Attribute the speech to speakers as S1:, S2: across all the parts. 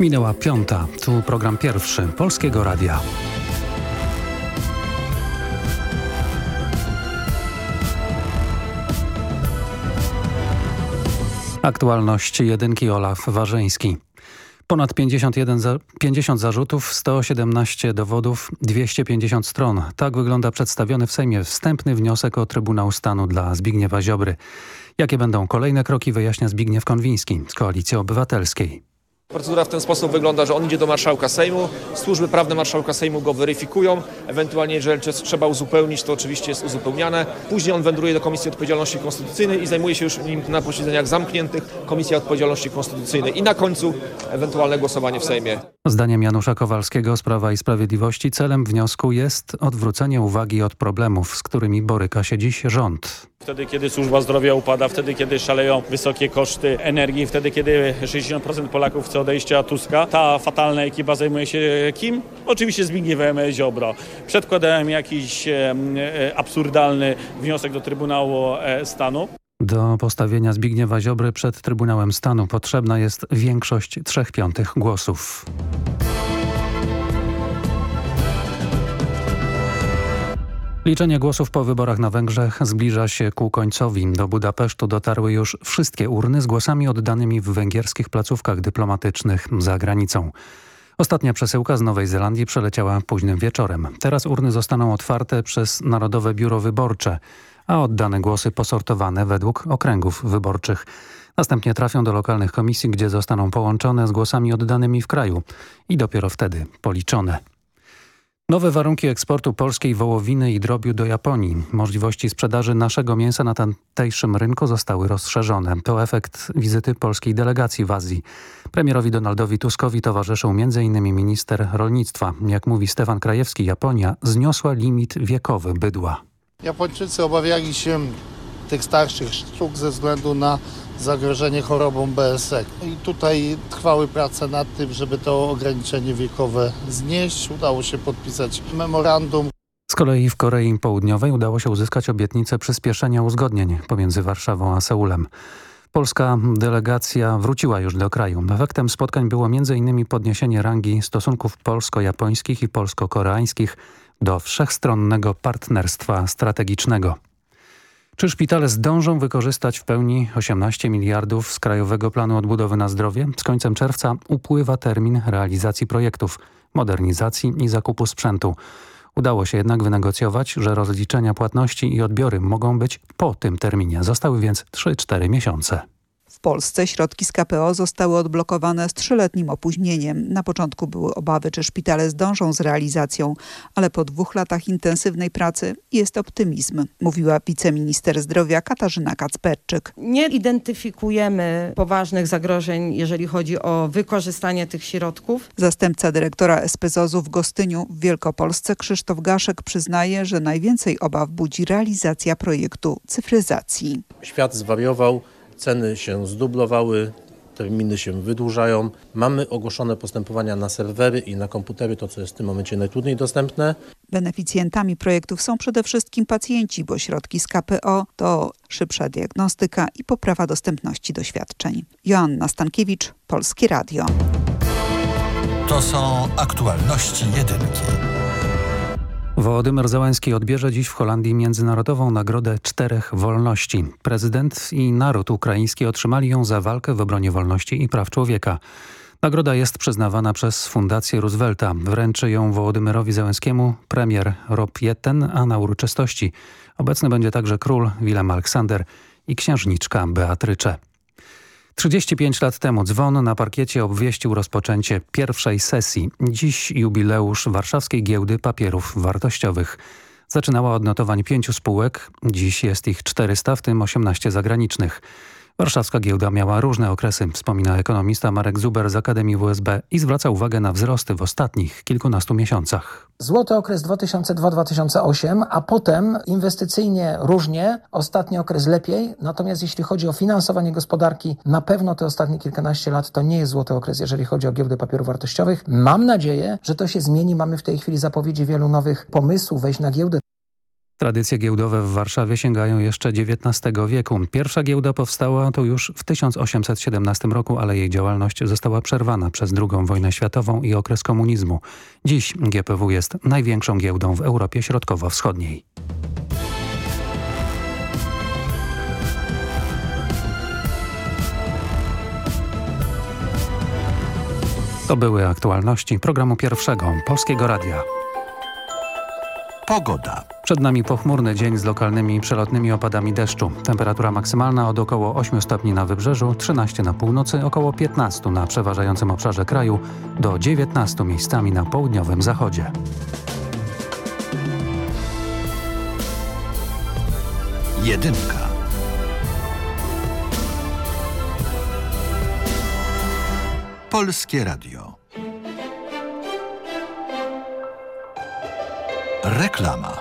S1: Minęła piąta, tu program pierwszy Polskiego Radia. Aktualność jedynki Olaf Warzyński. Ponad 51 za, 50 zarzutów, 117 dowodów, 250 stron. Tak wygląda przedstawiony w Sejmie wstępny wniosek o Trybunał Stanu dla Zbigniewa Ziobry. Jakie będą kolejne kroki wyjaśnia Zbigniew Konwiński z Koalicji Obywatelskiej.
S2: Procedura w ten sposób wygląda, że on idzie do marszałka Sejmu, służby prawne marszałka Sejmu go weryfikują, ewentualnie jeżeli coś trzeba uzupełnić, to oczywiście jest uzupełniane. Później on wędruje do Komisji Odpowiedzialności Konstytucyjnej i zajmuje się już nim na posiedzeniach zamkniętych Komisja Odpowiedzialności Konstytucyjnej i na końcu ewentualne głosowanie w Sejmie.
S1: Zdaniem Janusza Kowalskiego z Prawa i Sprawiedliwości celem wniosku jest odwrócenie uwagi od problemów, z którymi boryka się dziś rząd.
S3: Wtedy, kiedy służba zdrowia upada, wtedy, kiedy szaleją wysokie koszty energii, wtedy, kiedy 60% Polaków chce odejścia Tuska, ta fatalna ekipa zajmuje się kim? Oczywiście Zbigniewem Ziobro. Przedkładałem jakiś e, absurdalny wniosek do Trybunału e, Stanu.
S1: Do postawienia Zbigniewa Ziobry przed Trybunałem Stanu potrzebna jest większość trzech piątych głosów. Liczenie głosów po wyborach na Węgrzech zbliża się ku końcowi. Do Budapesztu dotarły już wszystkie urny z głosami oddanymi w węgierskich placówkach dyplomatycznych za granicą. Ostatnia przesyłka z Nowej Zelandii przeleciała późnym wieczorem. Teraz urny zostaną otwarte przez Narodowe Biuro Wyborcze, a oddane głosy posortowane według okręgów wyborczych. Następnie trafią do lokalnych komisji, gdzie zostaną połączone z głosami oddanymi w kraju i dopiero wtedy policzone. Nowe warunki eksportu polskiej wołowiny i drobiu do Japonii. Możliwości sprzedaży naszego mięsa na tamtejszym rynku zostały rozszerzone. To efekt wizyty polskiej delegacji w Azji. Premierowi Donaldowi Tuskowi towarzyszył m.in. minister rolnictwa. Jak mówi Stefan Krajewski, Japonia zniosła limit wiekowy bydła.
S4: Japończycy obawiali się tych starszych sztuk ze względu na zagrożenie chorobą BSE. I tutaj trwały prace nad tym, żeby to ograniczenie wiekowe znieść. Udało się podpisać memorandum.
S1: Z kolei w Korei Południowej udało się uzyskać obietnicę przyspieszenia uzgodnień pomiędzy Warszawą a Seulem. Polska delegacja wróciła już do kraju. Efektem spotkań było m.in. podniesienie rangi stosunków polsko-japońskich i polsko-koreańskich do wszechstronnego partnerstwa strategicznego. Czy szpitale zdążą wykorzystać w pełni 18 miliardów z Krajowego Planu Odbudowy na Zdrowie? Z końcem czerwca upływa termin realizacji projektów, modernizacji i zakupu sprzętu. Udało się jednak wynegocjować, że rozliczenia płatności i odbiory mogą być po tym terminie. Zostały więc 3-4 miesiące.
S5: W Polsce środki z KPO zostały odblokowane z trzyletnim opóźnieniem. Na początku były obawy, czy szpitale zdążą z realizacją, ale po dwóch latach intensywnej pracy jest optymizm, mówiła wiceminister zdrowia Katarzyna Kacperczyk.
S6: Nie identyfikujemy poważnych zagrożeń, jeżeli chodzi o wykorzystanie tych środków.
S5: Zastępca dyrektora SPZOZ-u w Gostyniu w Wielkopolsce Krzysztof Gaszek przyznaje, że najwięcej obaw budzi realizacja projektu cyfryzacji.
S7: Świat zwariował ceny się zdublowały, terminy się wydłużają. Mamy ogłoszone postępowania na serwery i na komputery, to co jest w tym momencie najtrudniej dostępne.
S5: Beneficjentami projektów są przede wszystkim pacjenci, bo środki z KPO to szybsza diagnostyka i poprawa dostępności do świadczeń. Joanna Stankiewicz, Polskie Radio.
S8: To są aktualności jedynki.
S1: Wołodymyr Załęski odbierze dziś w Holandii Międzynarodową Nagrodę Czterech Wolności. Prezydent i naród ukraiński otrzymali ją za walkę w obronie wolności i praw człowieka. Nagroda jest przyznawana przez Fundację Roosevelta. Wręczy ją Wołodymyrowi Załęskiemu premier Rob Jetten, a na uroczystości obecny będzie także król Willem Aleksander i księżniczka Beatrycze. 35 lat temu dzwon na parkiecie obwieścił rozpoczęcie pierwszej sesji. Dziś jubileusz Warszawskiej Giełdy Papierów Wartościowych. Zaczynała od notowań pięciu spółek, dziś jest ich 400, w tym 18 zagranicznych. Warszawska giełda miała różne okresy, wspomina ekonomista Marek Zuber z Akademii WSB i zwraca uwagę na wzrosty w ostatnich kilkunastu miesiącach.
S9: Złoty okres 2002-2008, a potem inwestycyjnie różnie, ostatni okres lepiej. Natomiast jeśli chodzi o finansowanie gospodarki, na pewno te ostatnie kilkanaście lat to nie jest złoty okres, jeżeli chodzi o giełdę papierów wartościowych. Mam nadzieję, że to się zmieni. Mamy w tej chwili zapowiedzi wielu nowych pomysłów wejść na giełdę.
S1: Tradycje giełdowe w Warszawie sięgają jeszcze XIX wieku. Pierwsza giełda powstała tu już w 1817 roku, ale jej działalność została przerwana przez II wojnę światową i okres komunizmu. Dziś GPW jest największą giełdą w Europie Środkowo-Wschodniej. To były aktualności programu pierwszego Polskiego Radia.
S8: Pogoda.
S1: Przed nami pochmurny dzień z lokalnymi przelotnymi opadami deszczu. Temperatura maksymalna od około 8 stopni na wybrzeżu, 13 na północy, około 15 na przeważającym obszarze kraju, do 19 miejscami na południowym zachodzie.
S8: Jedynka. Polskie Radio. Reklama.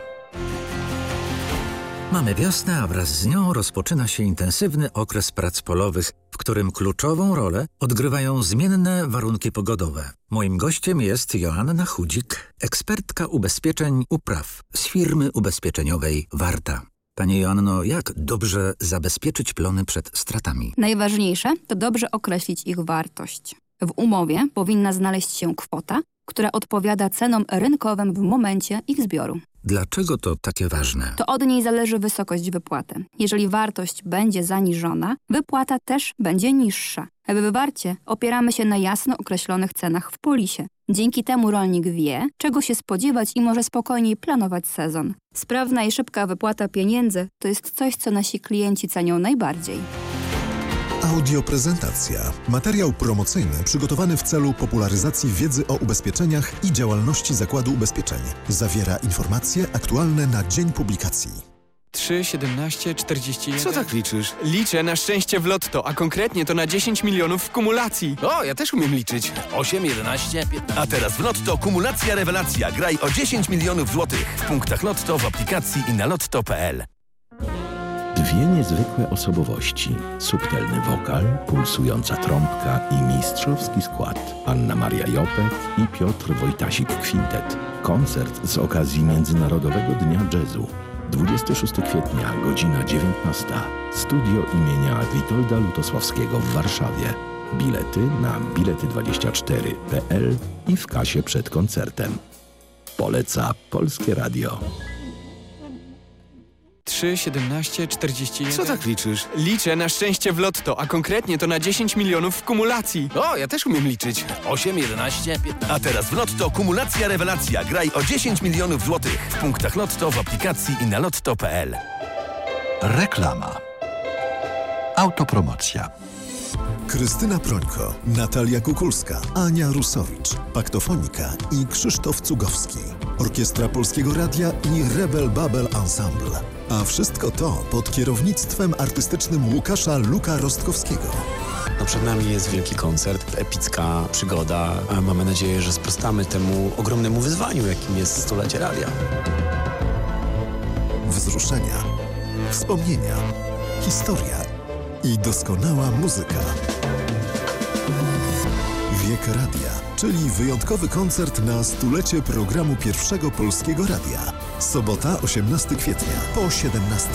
S10: Mamy wiosnę, a wraz z nią rozpoczyna się intensywny okres prac polowych, w którym kluczową rolę odgrywają zmienne warunki pogodowe. Moim gościem jest Joanna Chudzik, ekspertka ubezpieczeń upraw z firmy ubezpieczeniowej Warta. Pani Joanno, jak dobrze zabezpieczyć plony przed stratami?
S11: Najważniejsze to dobrze określić ich wartość. W umowie powinna znaleźć się kwota, która odpowiada cenom rynkowym w momencie ich zbioru.
S10: Dlaczego to takie ważne?
S11: To od niej zależy wysokość wypłaty. Jeżeli wartość będzie zaniżona, wypłata też będzie niższa. W wywarcie opieramy się na jasno określonych cenach w polisie. Dzięki temu rolnik wie, czego się spodziewać i może spokojniej planować sezon. Sprawna i szybka wypłata pieniędzy to jest coś, co nasi klienci cenią najbardziej.
S12: Audioprezentacja. Materiał promocyjny przygotowany w celu popularyzacji wiedzy o ubezpieczeniach i działalności Zakładu Ubezpieczeń. Zawiera informacje aktualne na dzień publikacji.
S13: 3, 17, 41...
S14: Co tak liczysz?
S13: Liczę na szczęście w lotto, a konkretnie to na 10 milionów w kumulacji.
S14: O, ja też umiem liczyć. 8, 11, 15...
S15: A teraz w Lotto kumulacja rewelacja. Graj o 10 milionów złotych. W punktach Lotto, w aplikacji i na lotto.pl.
S16: Dwie niezwykłe osobowości, subtelny wokal, pulsująca trąbka i mistrzowski skład. Anna Maria Jopek i Piotr Wojtasik Kwintet. Koncert z okazji Międzynarodowego Dnia Jazzu. 26 kwietnia, godzina 19. Studio imienia Witolda Lutosławskiego w Warszawie. Bilety na bilety24.pl i w kasie przed koncertem. Poleca Polskie Radio.
S13: 3, 17, 41...
S14: Co tak liczysz?
S13: Liczę na szczęście w lotto, a konkretnie to na 10 milionów w kumulacji.
S14: O, ja też umiem liczyć. 8, 11, 15...
S15: A teraz w Lotto kumulacja rewelacja. Graj o 10 milionów złotych. W punktach Lotto, w aplikacji i na lotto.pl.
S8: Reklama. Autopromocja.
S12: Krystyna Prońko, Natalia Kukulska, Ania Rusowicz, Paktofonika i Krzysztof Cugowski. Orkiestra Polskiego Radia i Rebel Babel Ensemble. A wszystko to pod kierownictwem artystycznym Łukasza Luka Rostkowskiego.
S17: No przed nami jest wielki koncert, epicka przygoda. A mamy nadzieję, że sprostamy temu ogromnemu wyzwaniu, jakim jest stulecie radia.
S12: Wzruszenia, wspomnienia, historia i doskonała muzyka. Wiek Radia, czyli wyjątkowy koncert na stulecie programu pierwszego polskiego radia. Sobota, 18 kwietnia, po 17.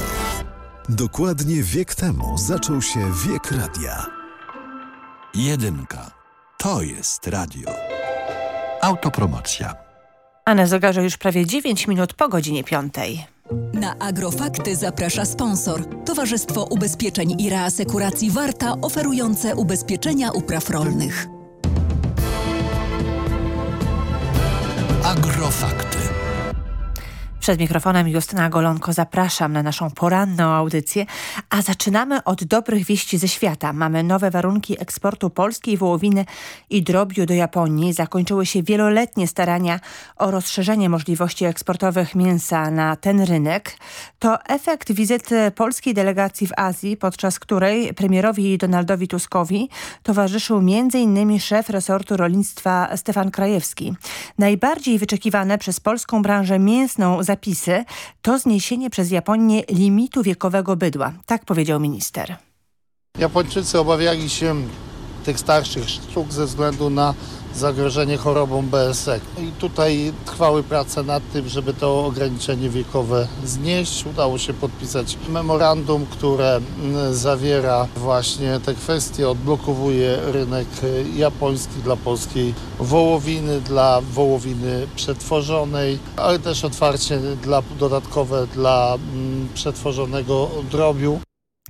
S12: Dokładnie wiek temu zaczął się Wiek Radia.
S8: Jedynka. To jest radio. Autopromocja.
S18: A na zegarze już prawie 9 minut po godzinie 5.
S19: Na Agrofakty zaprasza sponsor. Towarzystwo Ubezpieczeń i Reasekuracji Warta oferujące ubezpieczenia upraw rolnych.
S8: Agrofakty.
S18: Przed mikrofonem Justyna Golonko zapraszam na naszą poranną audycję, a zaczynamy od dobrych wieści ze świata. Mamy nowe warunki eksportu polskiej wołowiny i drobiu do Japonii. Zakończyły się wieloletnie starania o rozszerzenie możliwości eksportowych mięsa na ten rynek. To efekt wizyty polskiej delegacji w Azji, podczas której premierowi Donaldowi Tuskowi towarzyszył m.in. szef resortu rolnictwa Stefan Krajewski. Najbardziej wyczekiwane przez polską branżę mięsną zapisy to zniesienie przez Japonię limitu wiekowego bydła. Tak powiedział minister.
S4: Japończycy obawiali się tych starszych sztuk ze względu na zagrożenie chorobą BSE. I tutaj trwały prace nad tym, żeby to ograniczenie wiekowe znieść. Udało się podpisać memorandum, które mm, zawiera właśnie te kwestie, odblokowuje rynek japoński dla polskiej wołowiny, dla wołowiny przetworzonej, ale też otwarcie dla, dodatkowe dla mm, przetworzonego drobiu.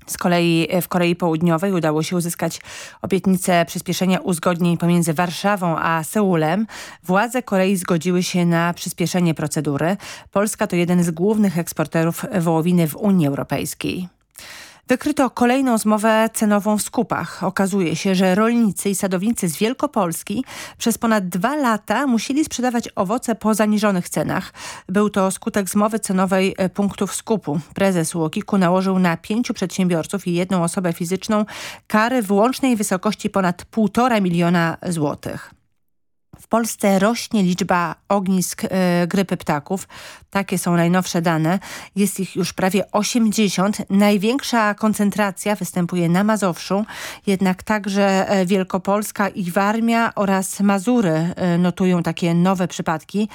S18: Z kolei w Korei Południowej udało się uzyskać obietnicę przyspieszenia uzgodnień pomiędzy Warszawą a Seulem. Władze Korei zgodziły się na przyspieszenie procedury. Polska to jeden z głównych eksporterów wołowiny w Unii Europejskiej. Wykryto kolejną zmowę cenową w skupach. Okazuje się, że rolnicy i sadownicy z Wielkopolski przez ponad dwa lata musieli sprzedawać owoce po zaniżonych cenach. Był to skutek zmowy cenowej e, punktów skupu. Prezes Łokiku nałożył na pięciu przedsiębiorców i jedną osobę fizyczną kary w łącznej wysokości ponad półtora miliona złotych. Polsce rośnie liczba ognisk y, grypy ptaków. Takie są najnowsze dane. Jest ich już prawie 80. Największa koncentracja występuje na Mazowszu, jednak także e, Wielkopolska i Warmia oraz Mazury y, notują takie nowe przypadki.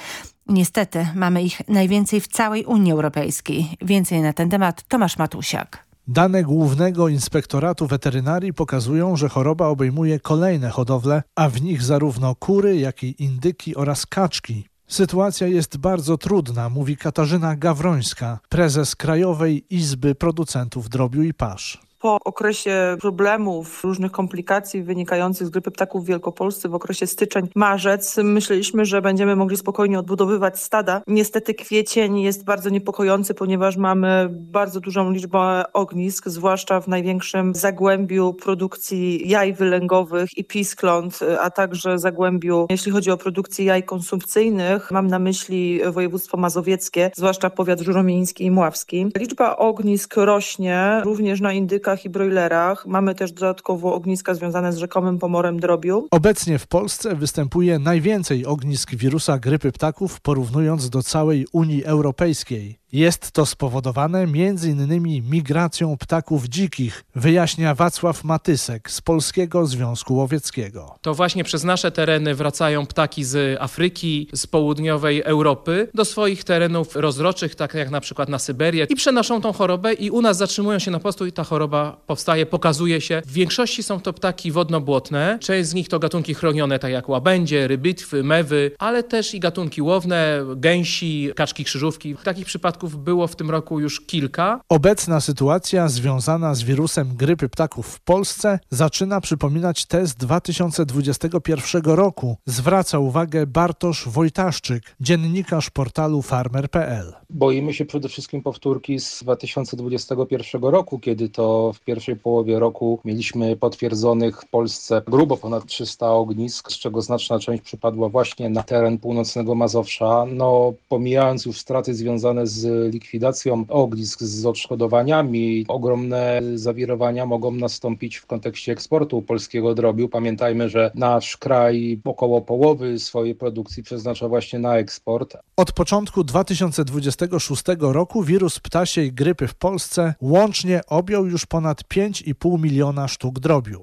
S18: Niestety mamy ich najwięcej w całej Unii Europejskiej. Więcej na ten temat Tomasz Matusiak.
S20: Dane Głównego Inspektoratu Weterynarii pokazują, że choroba obejmuje kolejne hodowle, a w nich zarówno kury, jak i indyki oraz kaczki. Sytuacja jest bardzo trudna, mówi Katarzyna Gawrońska, prezes Krajowej Izby Producentów Drobiu i Pasz
S21: po okresie problemów, różnych komplikacji wynikających z grypy ptaków w Wielkopolsce w okresie styczeń-marzec myśleliśmy, że będziemy mogli spokojnie odbudowywać stada. Niestety kwiecień jest bardzo niepokojący, ponieważ mamy bardzo dużą liczbę ognisk, zwłaszcza w największym zagłębiu produkcji jaj wylęgowych i piskląt, a także zagłębiu, jeśli chodzi o produkcję jaj konsumpcyjnych. Mam na myśli województwo mazowieckie, zwłaszcza powiat żuromieński i mławski. Liczba ognisk rośnie również na indyka i broilerach. Mamy też dodatkowo ogniska związane z rzekomym pomorem drobiu.
S20: Obecnie w Polsce występuje najwięcej ognisk wirusa grypy ptaków porównując do całej Unii Europejskiej. Jest to spowodowane m.in. migracją ptaków dzikich, wyjaśnia Wacław Matysek z Polskiego Związku Łowieckiego.
S22: To właśnie przez nasze tereny wracają ptaki z Afryki, z południowej Europy do swoich terenów rozroczych, tak jak na przykład na Syberię i przenoszą tą chorobę i u nas zatrzymują się na postu i ta choroba powstaje, pokazuje się. W większości są to ptaki wodno-błotne, część z nich to gatunki chronione, tak jak łabędzie, rybitwy, mewy, ale też i gatunki łowne, gęsi, kaczki krzyżówki. W takich przypadkach przypadków było w tym roku już kilka.
S20: Obecna sytuacja związana z wirusem grypy ptaków w Polsce zaczyna przypominać te z 2021 roku, zwraca uwagę Bartosz Wojtaszczyk, dziennikarz portalu farmer.pl.
S23: Boimy się przede wszystkim powtórki z 2021 roku, kiedy to w pierwszej połowie roku mieliśmy potwierdzonych w Polsce grubo ponad 300 ognisk, z czego znaczna część przypadła właśnie na teren północnego Mazowsza. No, pomijając już straty związane z likwidacją ognisk, z odszkodowaniami. Ogromne zawirowania mogą nastąpić w kontekście eksportu polskiego drobiu. Pamiętajmy, że nasz kraj około połowy swojej produkcji przeznacza właśnie na eksport.
S20: Od początku 2026 roku wirus ptasiej grypy w Polsce łącznie objął już ponad 5,5 miliona sztuk drobiu.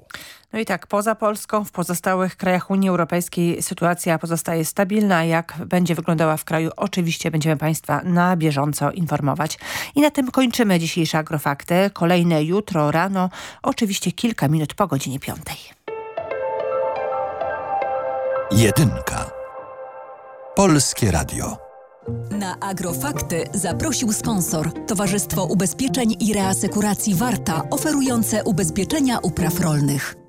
S18: No i tak, poza Polską, w pozostałych krajach Unii Europejskiej sytuacja pozostaje stabilna. Jak będzie wyglądała w kraju, oczywiście będziemy Państwa na bieżąco informować. I na tym kończymy dzisiejsze Agrofakty. Kolejne jutro rano, oczywiście kilka minut po godzinie piątej.
S8: Jedynka. Polskie Radio.
S19: Na Agrofakty zaprosił sponsor Towarzystwo Ubezpieczeń i Reasekuracji Warta, oferujące ubezpieczenia upraw rolnych.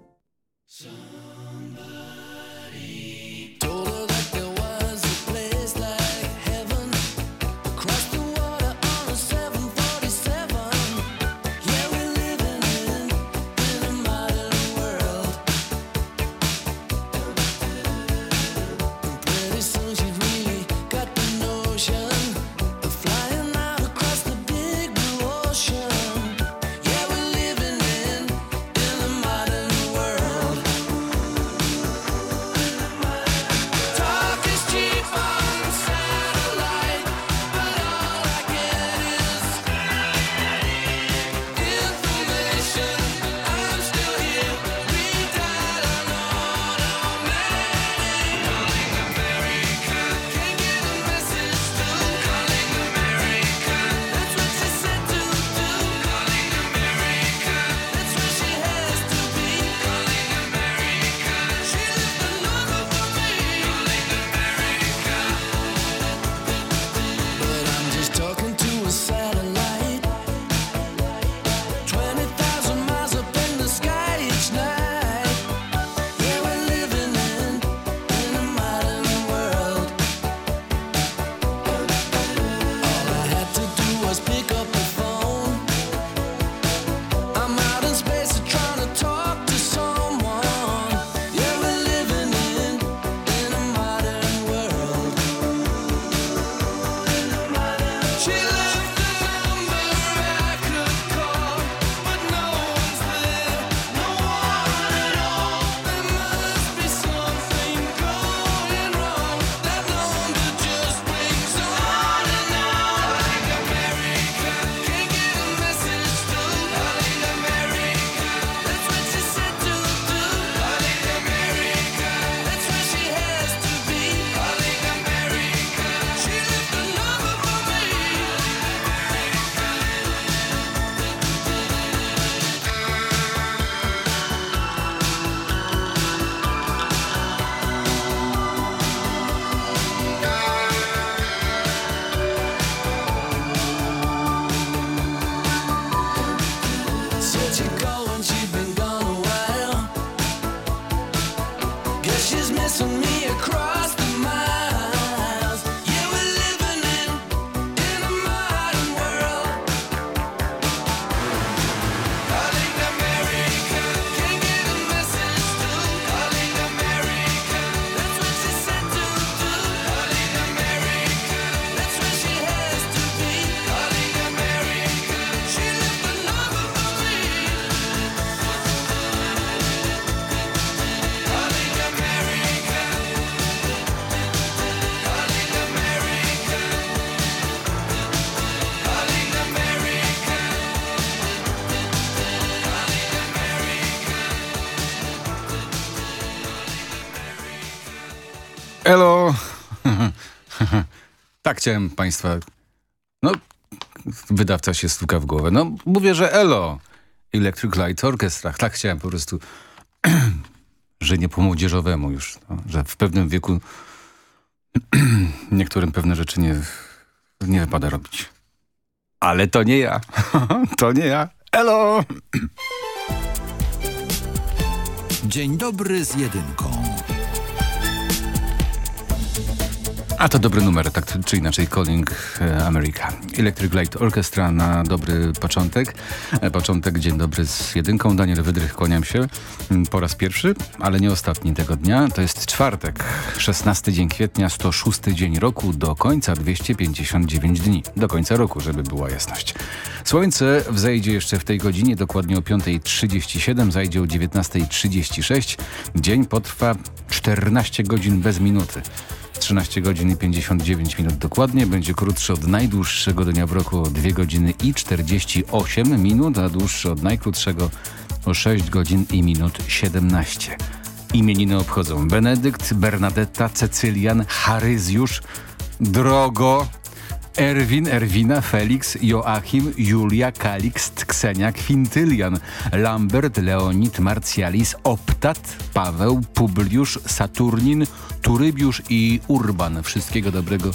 S24: Tak chciałem państwa... No, wydawca się stuka w głowę. No, mówię, że elo! Electric Light Orchestra. Tak chciałem po prostu... że nie po młodzieżowemu już. No, że w pewnym wieku niektórym pewne rzeczy nie, nie wypada robić. Ale to nie ja. to nie ja. Elo!
S8: Dzień dobry z jedynką.
S24: A to dobry numer, tak czy inaczej Calling e, America. Electric Light Orchestra na dobry początek. E, Początek, dzień dobry z jedynką. Daniel Wydrych, kłaniam się mm, po raz pierwszy, ale nie ostatni tego dnia. To jest czwartek, 16 dzień kwietnia, 106 dzień roku, do końca 259 dni. Do końca roku, żeby była jasność. Słońce wzejdzie jeszcze w tej godzinie, dokładnie o 5.37, zajdzie o 19.36. Dzień potrwa 14 godzin bez minuty. 13 godzin i 59 minut dokładnie. Będzie krótszy od najdłuższego dnia w roku o 2 godziny i 48 minut, a dłuższy od najkrótszego o 6 godzin i minut 17. Imieniny obchodzą Benedykt, Bernadetta, Cecylian, Charyzjusz, Drogo, Erwin, Erwina, Felix, Joachim, Julia, Kalikst, Ksenia, Kwintylian, Lambert, Leonid, Marcjalis, Optat, Paweł, Publiusz, Saturnin, Turybiusz i Urban. Wszystkiego dobrego.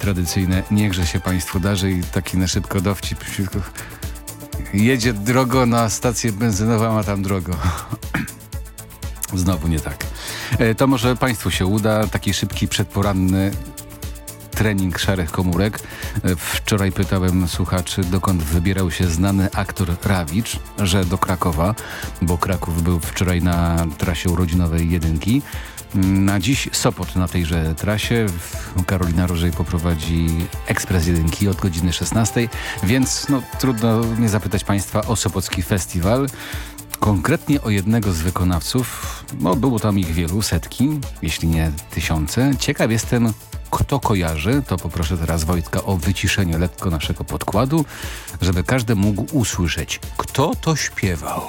S24: Tradycyjne niechże się Państwu darzy i taki na szybko dowcip. Jedzie drogo na stację benzynową, a tam drogo. Znowu nie tak. E, To może Państwu się uda. Taki szybki, przedporanny trening szarych komórek. Wczoraj pytałem słuchaczy, dokąd wybierał się znany aktor Rawicz, że do Krakowa, bo Kraków był wczoraj na trasie urodzinowej jedynki. Na dziś Sopot na tejże trasie. Karolina Rożej poprowadzi ekspres jedynki od godziny 16, więc no, trudno nie zapytać Państwa o Sopocki Festiwal. Konkretnie o jednego z wykonawców, no było tam ich wielu, setki, jeśli nie tysiące. Ciekaw jestem, kto kojarzy, to poproszę teraz Wojtka o wyciszenie lekko naszego podkładu, żeby każdy mógł usłyszeć, kto to śpiewał.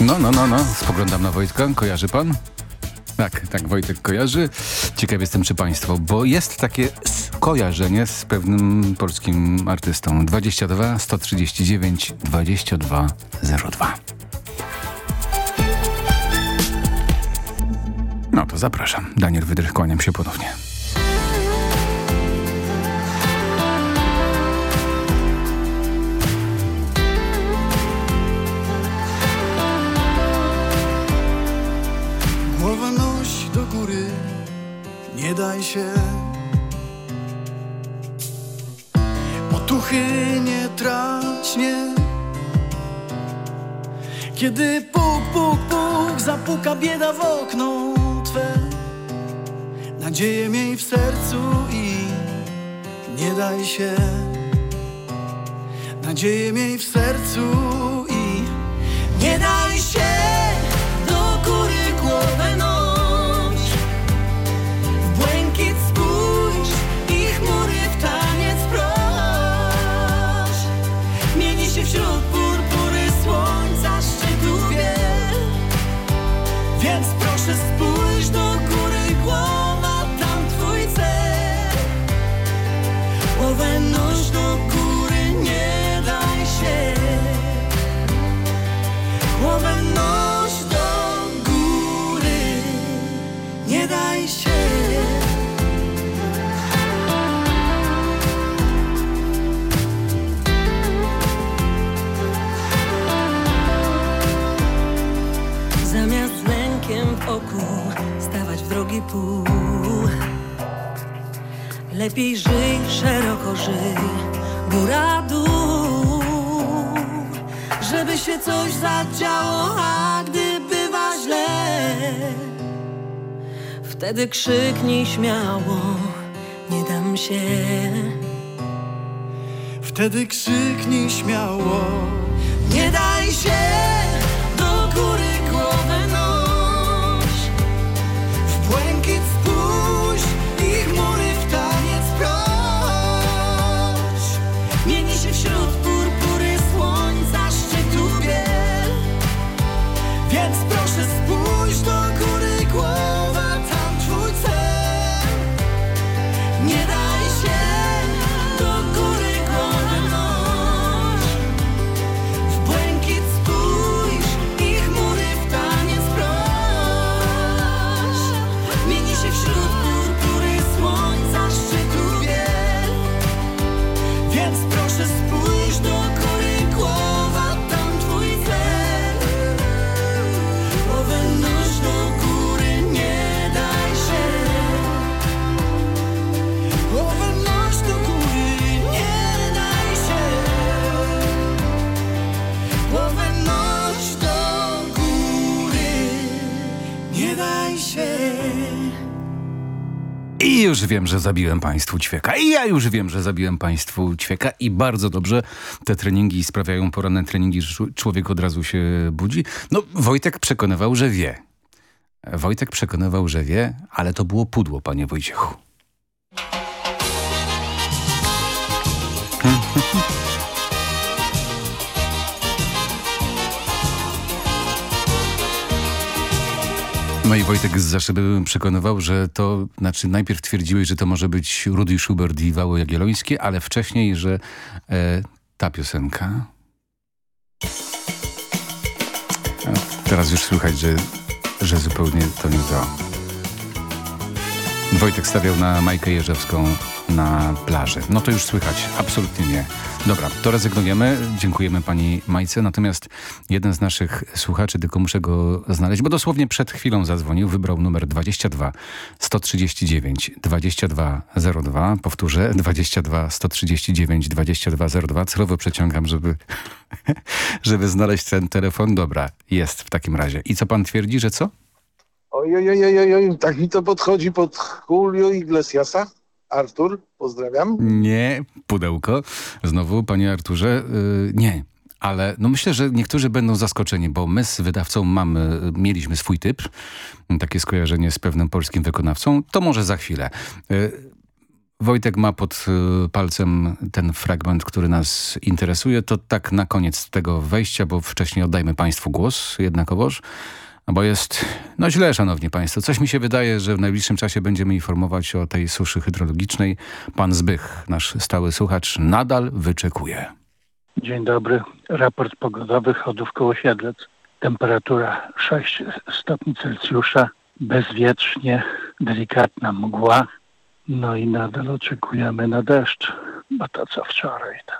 S24: No, no, no, no, spoglądam na Wojtka, kojarzy pan? Tak, tak, Wojtek kojarzy. Ciekaw jestem, czy państwo, bo jest takie skojarzenie z pewnym polskim artystą. 22 139 2202. No to zapraszam. Daniel Wydrych, kłaniam się ponownie.
S25: Nie daj się. Otuchy nie trać, nie Kiedy puk, puk, puk zapuka bieda w okno Twe Nadzieję miej w sercu i nie daj się. Nadzieję miej w sercu i nie daj się Lepiej żyj, szeroko żyj, góra dół, żeby się coś zadziało, a gdy bywa źle, wtedy krzyknij śmiało, nie dam się.
S26: Wtedy krzyknij śmiało,
S25: nie daj się. Nie
S24: wiem, że zabiłem państwu ćwieka. I ja już wiem, że zabiłem państwu ćwieka. I bardzo dobrze te treningi sprawiają poranne treningi, że czł- człowiek od razu się budzi. No, Wojtek przekonywał, że wie. Wojtek przekonywał, że wie, ale to było pudło, panie Wojciechu. No i Wojtek z za szyby przekonywał, że to, znaczy najpierw twierdziłeś, że to może być Rudy Schubert i Wały Jagiellońskie, ale wcześniej, że e, ta piosenka... A teraz już słychać, że, że zupełnie to nie to. Wojtek stawiał na Majkę Jerzewską na plaży. No to już słychać. Absolutnie nie. Dobra, to rezygnujemy. Dziękujemy pani Majce. Natomiast jeden z naszych słuchaczy, tylko muszę go znaleźć, bo dosłownie przed chwilą zadzwonił, wybrał numer 22 139 2202. Powtórzę, 22 139 2202. Celowo przeciągam, żeby, żeby znaleźć ten telefon. Dobra, jest w takim razie. I co pan twierdzi, że co?
S27: Ojej, tak mi to podchodzi pod Julio Iglesiasa. Artur, pozdrawiam.
S24: Nie, pudełko. Znowu, panie Arturze, yy, nie. Ale no myślę, że niektórzy będą zaskoczeni, bo my z wydawcą mamy, mieliśmy swój typ, takie skojarzenie z pewnym polskim wykonawcą. To może za chwilę. Yy, Wojtek ma pod y, palcem ten fragment, który nas interesuje. To tak na koniec tego wejścia, bo wcześniej oddajmy państwu głos jednakowoż. Bo jest, no źle, szanowni państwo. Coś mi się wydaje, że w najbliższym czasie będziemy informować o tej suszy hydrologicznej. Pan Zbych, nasz stały słuchacz, nadal wyczekuje.
S28: Dzień dobry. Raport pogodowy Chodów koło Siedlec. Temperatura 6 stopni Celsjusza, bezwietrznie, delikatna mgła. No i nadal oczekujemy na deszcz, bo to co wczoraj to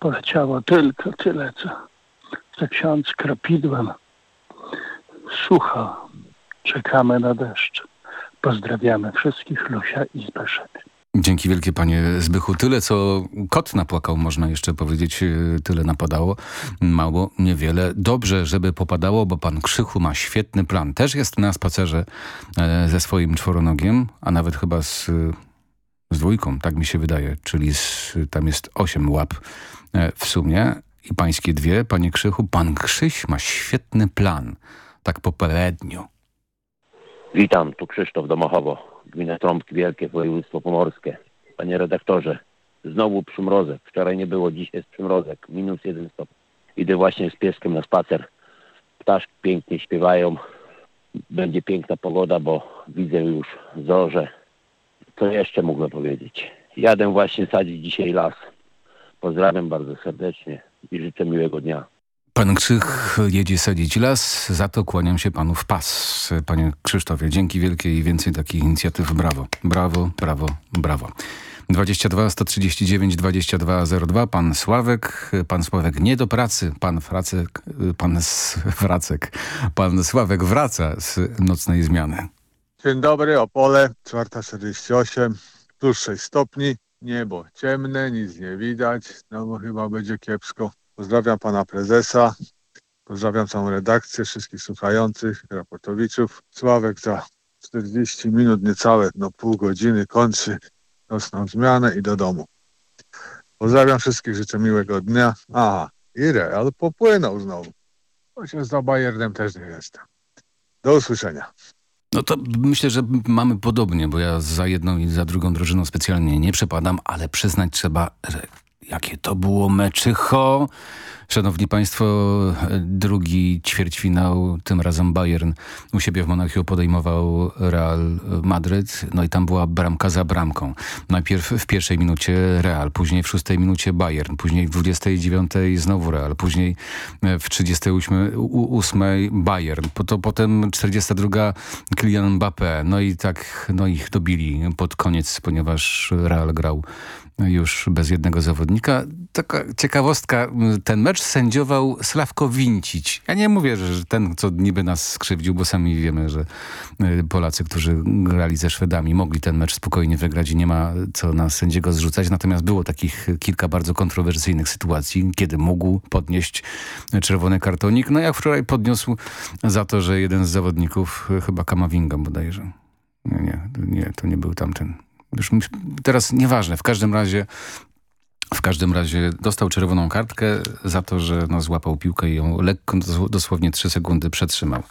S28: poleciało tylko tyle, co ksiądz kropidłem. Sucho. Czekamy na deszcz. Pozdrawiamy wszystkich, Lusia i Zbyszek.
S24: Dzięki wielkie panie Zbychu. Tyle co kot napłakał, można jeszcze powiedzieć, yy, tyle napadało. Mało, niewiele. Dobrze, żeby popadało, bo pan Krzychu ma świetny plan. Też jest na spacerze e, ze swoim czworonogiem, a nawet chyba z, y, z dwójką, tak mi się wydaje. Czyli z, tam jest osiem łap e, w sumie i pańskie dwie. Panie Krzychu, pan Krzyś ma świetny plan. Tak po.
S29: Witam, tu Krzysztof Domachowo, gmina Trąbki Wielkie, województwo pomorskie. Panie redaktorze, znowu przymrozek. Wczoraj nie było, dziś jest przymrozek. Minus jeden stopień. Idę właśnie z pieskiem na spacer. Ptaszki pięknie śpiewają. Będzie piękna pogoda, bo widzę już zorze. Co jeszcze mógłbym powiedzieć? Jadę właśnie sadzić dzisiaj las. Pozdrawiam bardzo serdecznie i życzę miłego dnia.
S24: Pan Krzych jedzie sadzić las, za to kłaniam się panu w pas. Panie Krzysztofie, dzięki wielkie i więcej takich inicjatyw. Brawo, brawo, brawo, brawo. 22 139 2202. Pan Sławek, pan Sławek nie do pracy, pan Fracek, pan Fracek, pan Sławek wraca z nocnej zmiany.
S30: Dzień dobry, Opole, 4.48.
S31: plus 6 stopni, niebo ciemne, nic nie widać, no bo chyba będzie kiepsko. Pozdrawiam pana prezesa, pozdrawiam całą redakcję, wszystkich słuchających, raportowiczów. Sławek za 40 minut niecałe, no pół godziny kończy nocną zmianę i do domu. Pozdrawiam wszystkich, życzę miłego dnia. Aha, i Real popłynął znowu. Chociaż za Bayernem też nie jestem. Do usłyszenia.
S24: No to myślę, że mamy podobnie, bo ja za jedną i za drugą drużyną specjalnie nie przepadam, ale przyznać trzeba, że jakie to było meczycho. Szanowni Państwo, drugi ćwierćfinał, tym razem Bayern u siebie w Monachium podejmował Real Madryt, no i tam była bramka za bramką. Najpierw w pierwszej minucie Real, później w szóstej minucie Bayern, później w 29 znowu Real, później w 38 Bayern, to potem 42 Kylian Mbappé, no i tak, no ich dobili pod koniec, ponieważ Real grał już bez jednego zawodnika. Taka ciekawostka, ten mecz sędziował Sławko Wincić. Ja nie mówię, że ten, co niby nas skrzywdził, bo sami wiemy, że y, Polacy, którzy grali ze Szwedami, mogli ten mecz spokojnie wygrać i nie ma co na sędziego zrzucać. Natomiast było takich kilka bardzo kontrowersyjnych sytuacji, kiedy mógł podnieść czerwony kartonik. No jak wczoraj podniósł za to, że jeden z zawodników, chyba Kamavinga bodajże. Nie, nie, nie, to nie był tamten. Już teraz nieważne, w każdym razie w każdym razie dostał czerwoną kartkę za to, że no, złapał piłkę i ją lekko, dosłownie 3 sekundy przetrzymał.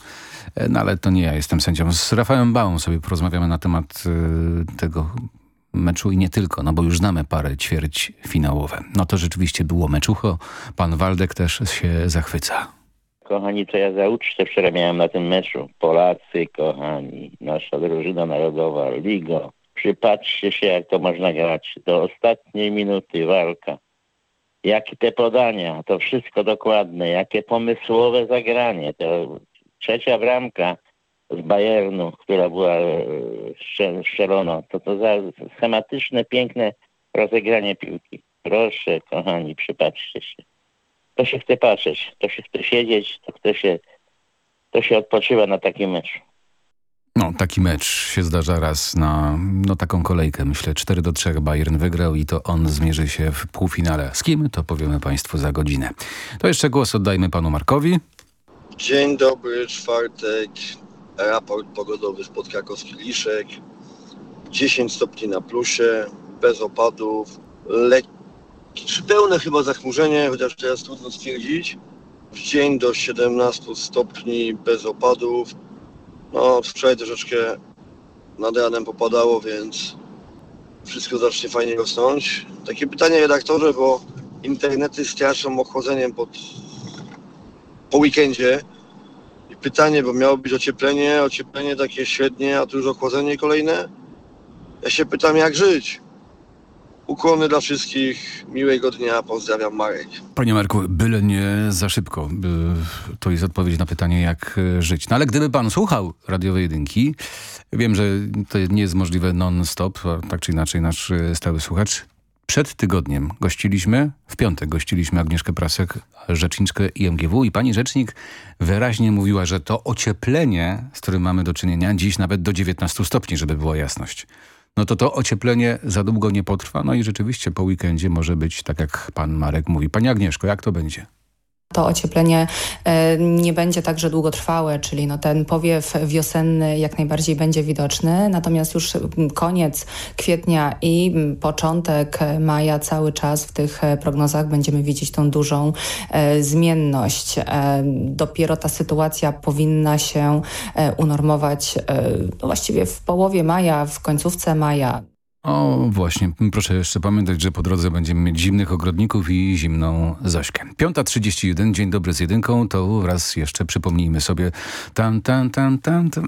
S24: No ale to nie ja jestem sędzią. Z Rafałem Bałą sobie porozmawiamy na temat y, tego meczu i nie tylko, no bo już znamy parę ćwierć finałowe. No to rzeczywiście było meczucho. Pan Waldek też się zachwyca.
S29: Kochani, co ja za ucztę wczoraj miałem na tym meczu. Polacy, kochani, nasza drużyna narodowa, Ligo, Przypatrzcie się, jak to można grać. Do ostatniej minuty walka. Jakie te podania, to wszystko dokładne. Jakie pomysłowe zagranie. To trzecia bramka z Bayernu, która była strzelona. To to za schematyczne, piękne rozegranie piłki. Proszę, kochani, przypatrzcie się. To się chce patrzeć, to się chce siedzieć, to chce się, to się odpoczywa na takim meczu.
S24: No, taki mecz się zdarza raz na no, taką kolejkę. Myślę 4 do 3 Bayern wygrał i to on zmierzy się w półfinale. Z kim? To powiemy Państwu za godzinę. To jeszcze głos oddajmy Panu Markowi.
S32: Dzień dobry, czwartek. Raport pogodowy spod Krakowski-Liszek. 10 stopni na plusie, bez opadów. Lekkie, czy pełne chyba zachmurzenie, chociaż teraz trudno stwierdzić. W dzień do 17 stopni, bez opadów no, wczoraj troszeczkę nad ranem popadało, więc wszystko zacznie fajnie rosnąć. Takie pytanie redaktorze, bo internety straszą ochłodzeniem pod, po weekendzie. I pytanie, bo miało być ocieplenie, ocieplenie takie średnie, a tu już ochłodzenie kolejne. Ja się pytam, jak żyć? Ukłony dla wszystkich, miłego dnia, pozdrawiam Marek.
S24: Panie Marku, byle nie za szybko. To jest odpowiedź na pytanie, jak żyć. No ale gdyby pan słuchał radiowej jedynki, wiem, że to nie jest możliwe non-stop, tak czy inaczej nasz stały słuchacz. Przed tygodniem gościliśmy, w piątek gościliśmy Agnieszkę Prasek, rzeczniczkę IMGW i pani rzecznik wyraźnie mówiła, że to ocieplenie, z którym mamy do czynienia, dziś nawet do 19 stopni, żeby była jasność no to to ocieplenie za długo nie potrwa. No i rzeczywiście po weekendzie może być tak, jak pan Marek mówi. Pani Agnieszko, jak to będzie?
S33: To ocieplenie nie będzie także długotrwałe, czyli no ten powiew wiosenny jak najbardziej będzie widoczny, natomiast już koniec kwietnia i początek maja cały czas w tych prognozach będziemy widzieć tą dużą zmienność. Dopiero ta sytuacja powinna się unormować no właściwie w połowie maja, w końcówce maja.
S24: O, właśnie. Proszę jeszcze pamiętać, że po drodze będziemy mieć zimnych ogrodników i zimną Zośkę. 5.31, dzień dobry z jedynką, to raz jeszcze przypomnijmy sobie tam, tam, tam, tam, tam.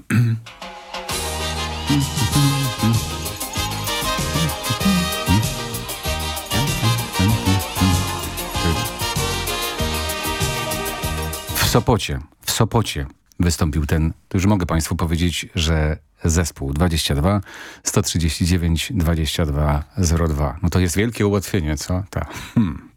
S24: W Sopocie, w Sopocie wystąpił ten, to już mogę Państwu powiedzieć, że zespół 22 139 22 02. No to jest wielkie ułatwienie, co? Tak. Hmm.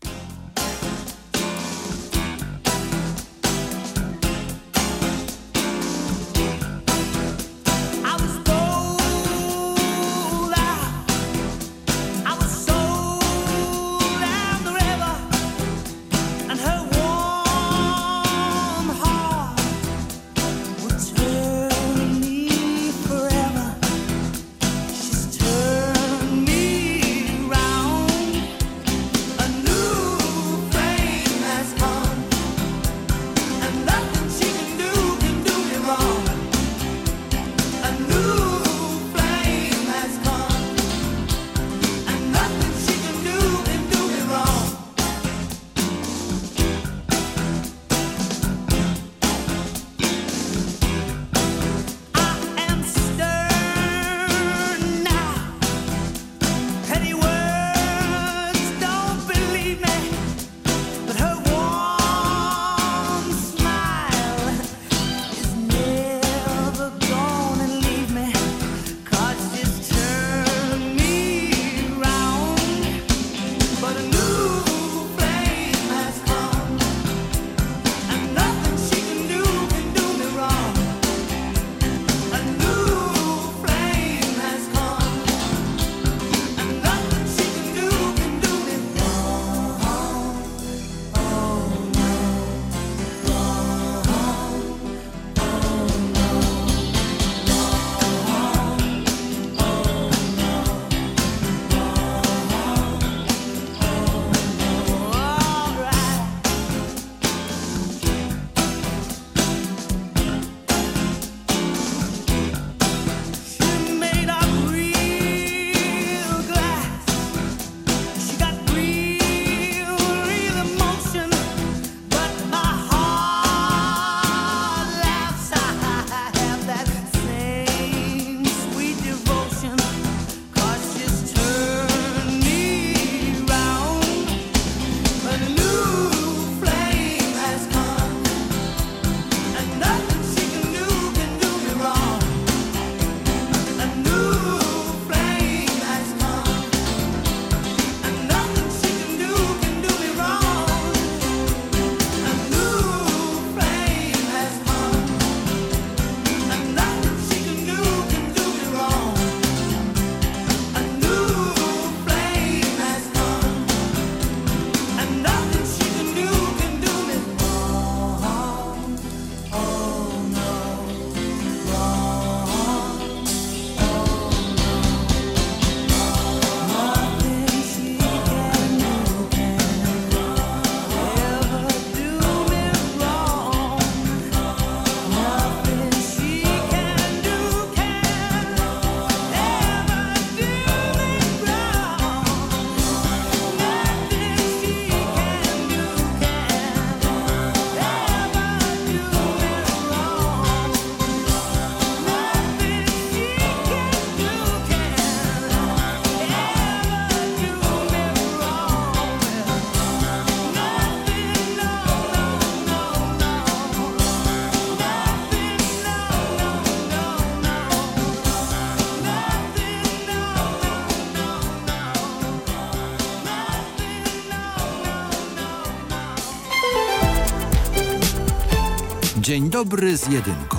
S8: Dobry z jedynką.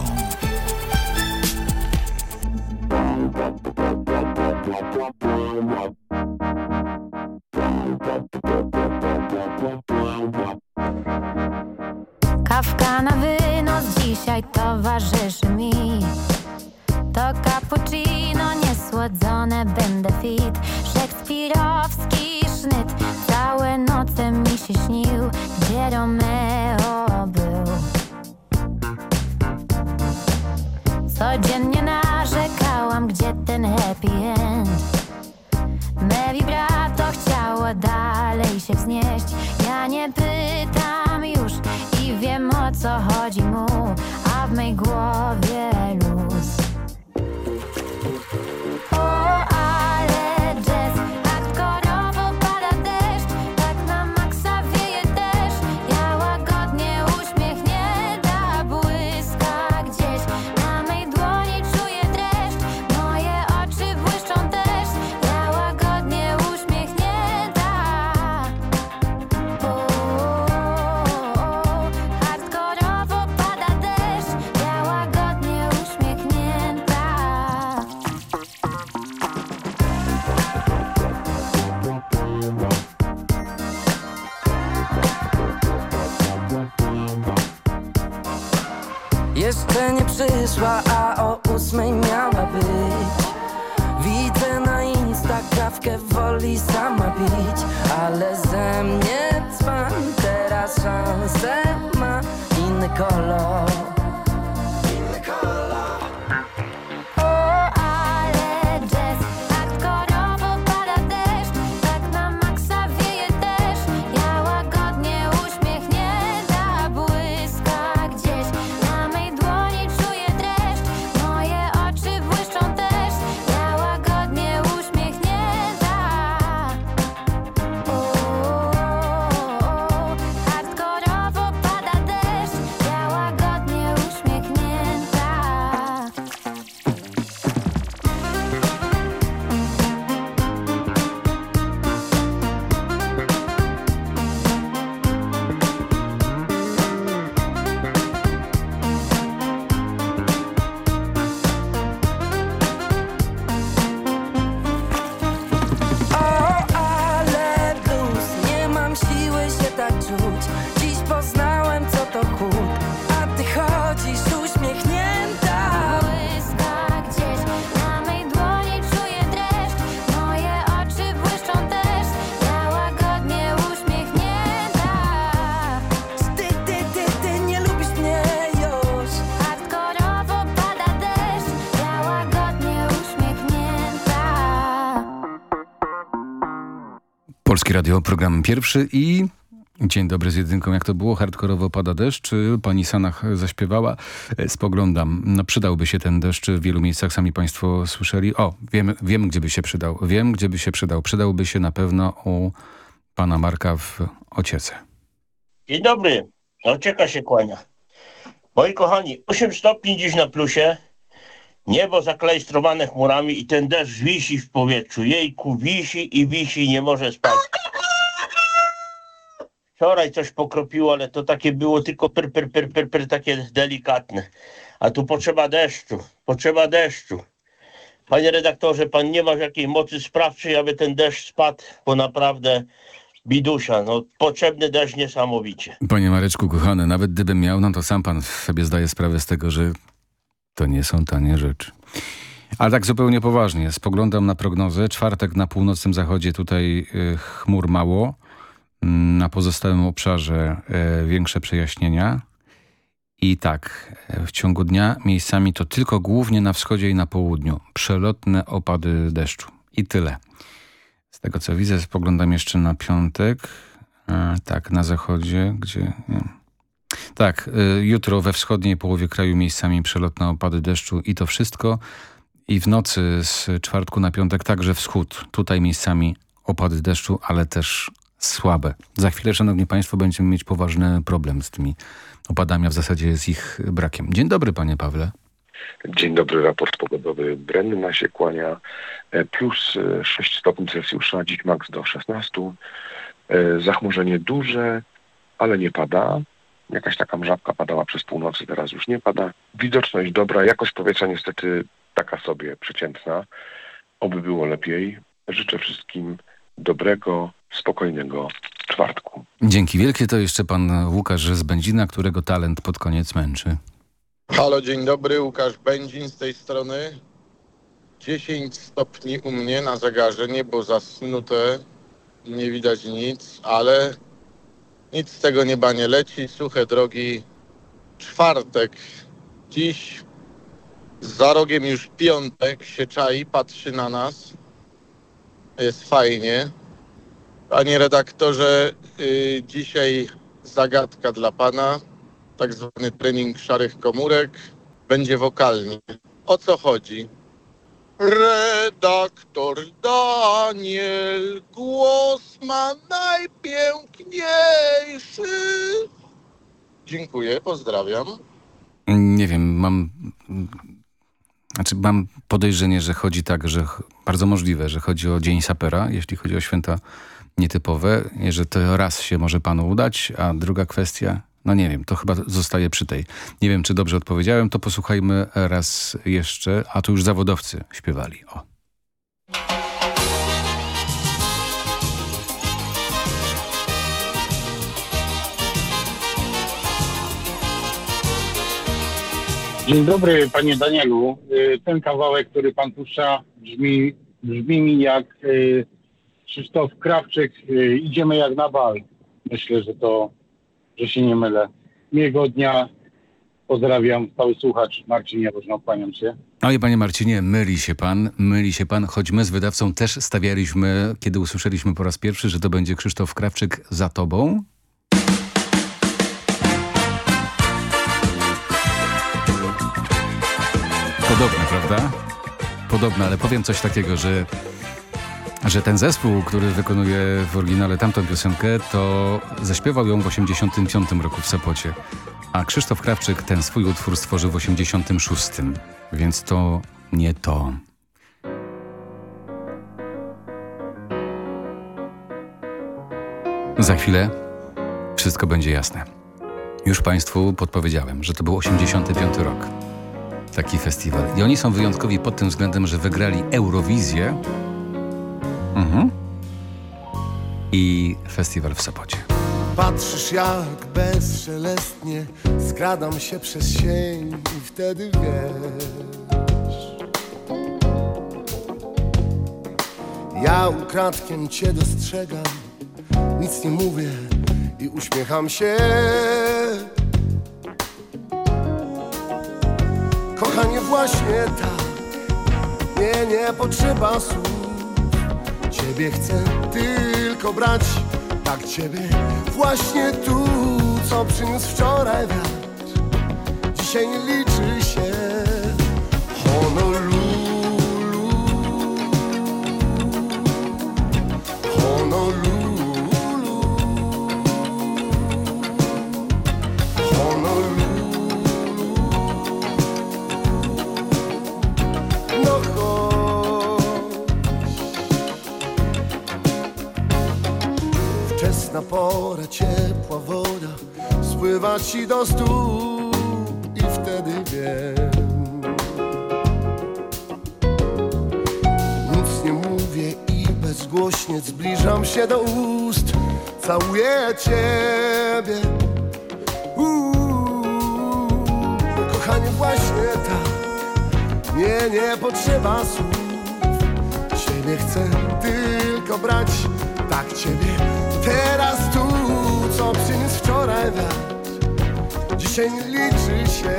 S34: Kawka na wynos dzisiaj towarzyszy mi. To cappuccino niesłodzone, będę fit. Szekspirowski sznyt Całe noce mi się śnił Gdzie Romeo był Codziennie narzekałam, gdzie ten happy end. Me vibrato chciało dalej się wznieść. Ja nie pytam już i wiem o co chodzi mu A w mej głowie
S25: Jeszcze nie przyszła, a o ósmej miała być. Widzę na Insta kawkę woli sama pić Ale ze mnie dzban, teraz szansę ma inny kolor
S24: Radio, program pierwszy i Dzień dobry z jedynką. Jak to było? Hardkorowo pada deszcz. Pani Sanach zaśpiewała. E, Spoglądam. No, przydałby się ten deszcz w wielu miejscach. Sami państwo słyszeli. O, wiem, wiem gdzie by się przydał. Wiem, gdzie by się przydał. Przydałby się na pewno u pana Marka w Ociece.
S35: Dzień dobry. Ocieka się kłania. Moi kochani, 8 stopni dziś na plusie. Niebo zaklejstrowane chmurami i ten deszcz wisi w powietrzu. Jejku, wisi i wisi, nie może spać. Wczoraj coś pokropiło, ale to takie było tylko pyr, pyr, pyr, pyr, pyr, takie delikatne. A tu potrzeba deszczu, potrzeba deszczu. Panie redaktorze, pan nie ma jakiej mocy sprawczej, aby ten deszcz spadł, bo naprawdę bidusia, no potrzebny deszcz niesamowicie.
S24: Panie Mareczku, kochany, nawet gdybym miał, no to sam pan sobie zdaje sprawę z tego, że to nie są tanie rzeczy. Ale tak zupełnie poważnie, spoglądam na prognozę. Czwartek na północnym zachodzie tutaj y, chmur mało. Na pozostałym obszarze y, większe przejaśnienia. I tak, y, w ciągu dnia miejscami to tylko głównie na wschodzie i na południu. Przelotne opady deszczu. I tyle. Z tego co widzę, spoglądam jeszcze na piątek. E, tak, na zachodzie, gdzie... Tak, y, jutro we wschodniej połowie kraju miejscami przelotne opady deszczu i to wszystko. I w nocy z czwartku na piątek także wschód. Tutaj miejscami opady deszczu, ale też słabe. Za chwilę, szanowni państwo, będziemy mieć poważny problem z tymi opadami, a w zasadzie z ich brakiem. Dzień dobry, panie Pawle.
S36: Dzień dobry, raport pogodowy. Brenna się kłania e, plus e, 6 stopni Celsjusza, dziś max do 16. E, Zachmurzenie duże, ale nie pada. Jakaś taka mrzawka padała przez północy, teraz już nie pada. Widoczność dobra, jakość powietrza niestety taka sobie, przeciętna. Oby było lepiej. Życzę wszystkim dobrego, spokojnego czwartku.
S24: Dzięki wielkie to jeszcze pan Łukasz z Będzina, którego talent pod koniec męczy.
S37: Halo, dzień dobry, Łukasz Będzin z tej strony. 10 stopni u mnie na zegarze, niebo zasnute, nie widać nic, ale nic z tego nieba nie leci, suche drogi. Czwartek, dziś za rogiem już piątek się czai, patrzy na nas. Jest fajnie. Panie redaktorze, y, dzisiaj zagadka dla pana tak zwany trening szarych komórek, będzie wokalnie. O co chodzi? Redaktor Daniel, głos ma najpiękniejszy. Dziękuję, pozdrawiam.
S24: Nie wiem, mam... Znaczy mam podejrzenie, że chodzi tak, że bardzo możliwe, że chodzi o Dzień Sapera, jeśli chodzi o święta nietypowe, że to raz się może panu udać, a druga kwestia, no nie wiem, to chyba zostaje przy tej. Nie wiem, czy dobrze odpowiedziałem, to posłuchajmy raz jeszcze, a tu już zawodowcy śpiewali. O.
S38: Dzień dobry, panie Danielu. Y, Ten kawałek, który pan puszcza, brzmi, brzmi mi jak y, Krzysztof Krawczyk. y, Idziemy jak na bal. Myślę, że to, że się nie mylę. Miłego dnia. Pozdrawiam, cały słuchacz. Marcin Jarożno, kłaniam się.
S24: Oj, panie Marcinie, myli się pan, myli się pan, choć my z wydawcą też stawialiśmy, kiedy usłyszeliśmy po raz pierwszy, że to będzie Krzysztof Krawczyk za tobą. Podobne, prawda? Podobne, ale powiem coś takiego, że, że ten zespół, który wykonuje w oryginale tamtą piosenkę, to zaśpiewał ją w 85 roku w Sopocie. A Krzysztof Krawczyk ten swój utwór stworzył w 86, więc to nie to. Za chwilę wszystko będzie jasne. Już Państwu podpowiedziałem, że to był 85 rok. Taki festiwal. I oni są wyjątkowi pod tym względem, że wygrali Eurowizję mhm. i festiwal w Sopocie.
S39: Patrzysz jak bezszelestnie skradam się przez sień i wtedy wiesz Ja ukradkiem cię dostrzegam, nic nie mówię i uśmiecham się Kochanie właśnie tak, nie, nie potrzeba słów Ciebie chcę tylko brać, tak Ciebie właśnie tu, co przyniósł wczoraj wiatr. Dzisiaj nie liczy się Spływa ci do stóp i wtedy wiem. Nic nie mówię i bezgłośnie zbliżam się do ust. Całuję ciebie. Uuu, Kochanie właśnie tak. Nie, nie potrzeba słów. Ciebie chcę tylko brać. Tak Ciebie teraz tu Co przyniósł wczoraj wiatr Nie liczy się